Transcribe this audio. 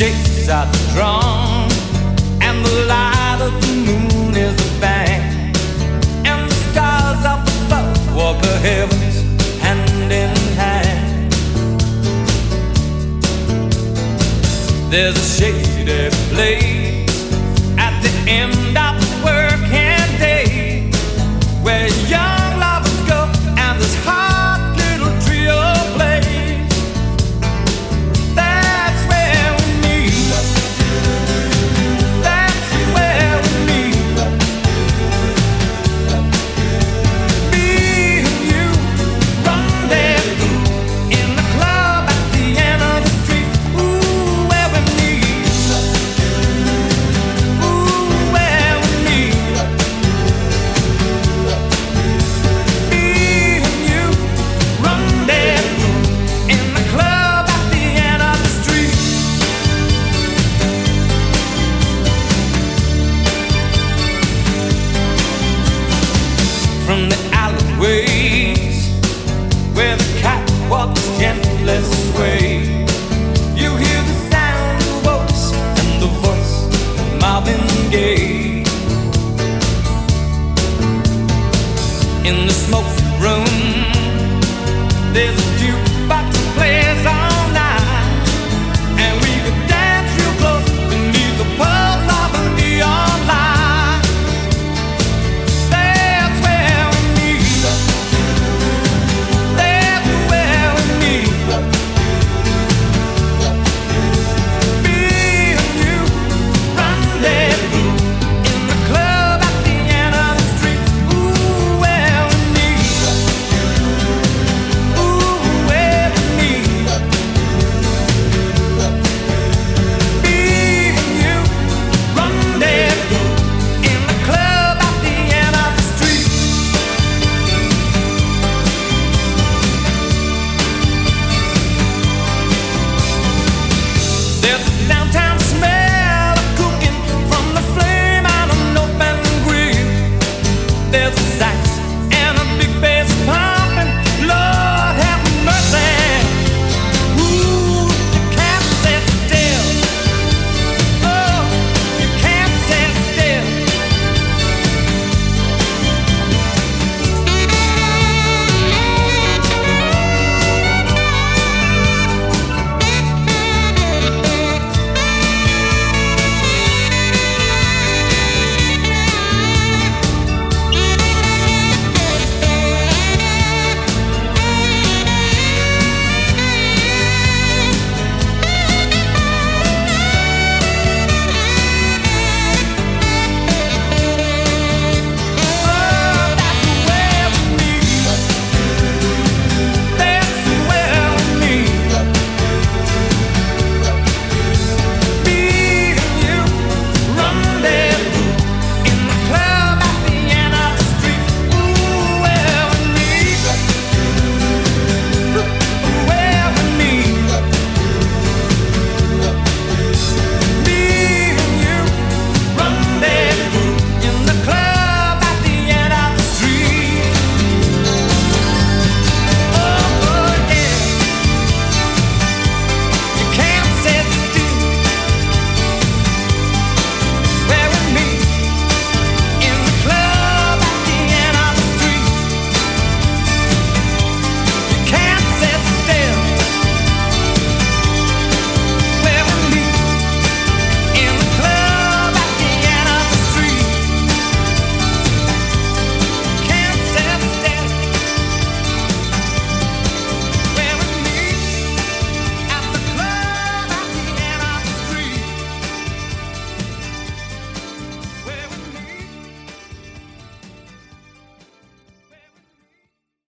shakes out the drum, and the light of the moon is a bang, and the stars up above walk the heavens hand in hand. There's a shady place. on the alleyways where the cat walks gently sway. You hear the sound of oats and the voice of Marvin Gaye. In the smoke room, there's there's a sax